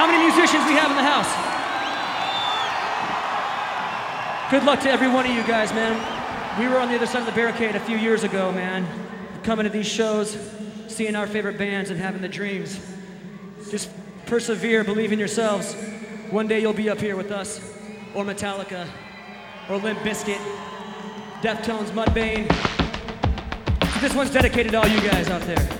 How many musicians we have in the house? Good luck to every one of you guys, man. We were on the other side of the barricade a few years ago, man. Coming to these shows, seeing our favorite bands, and having the dreams. Just persevere, believe in yourselves. One day you'll be up here with us, or Metallica, or Limp Bizkit, Deftones, Mudvayne. This one's dedicated to all you guys out there.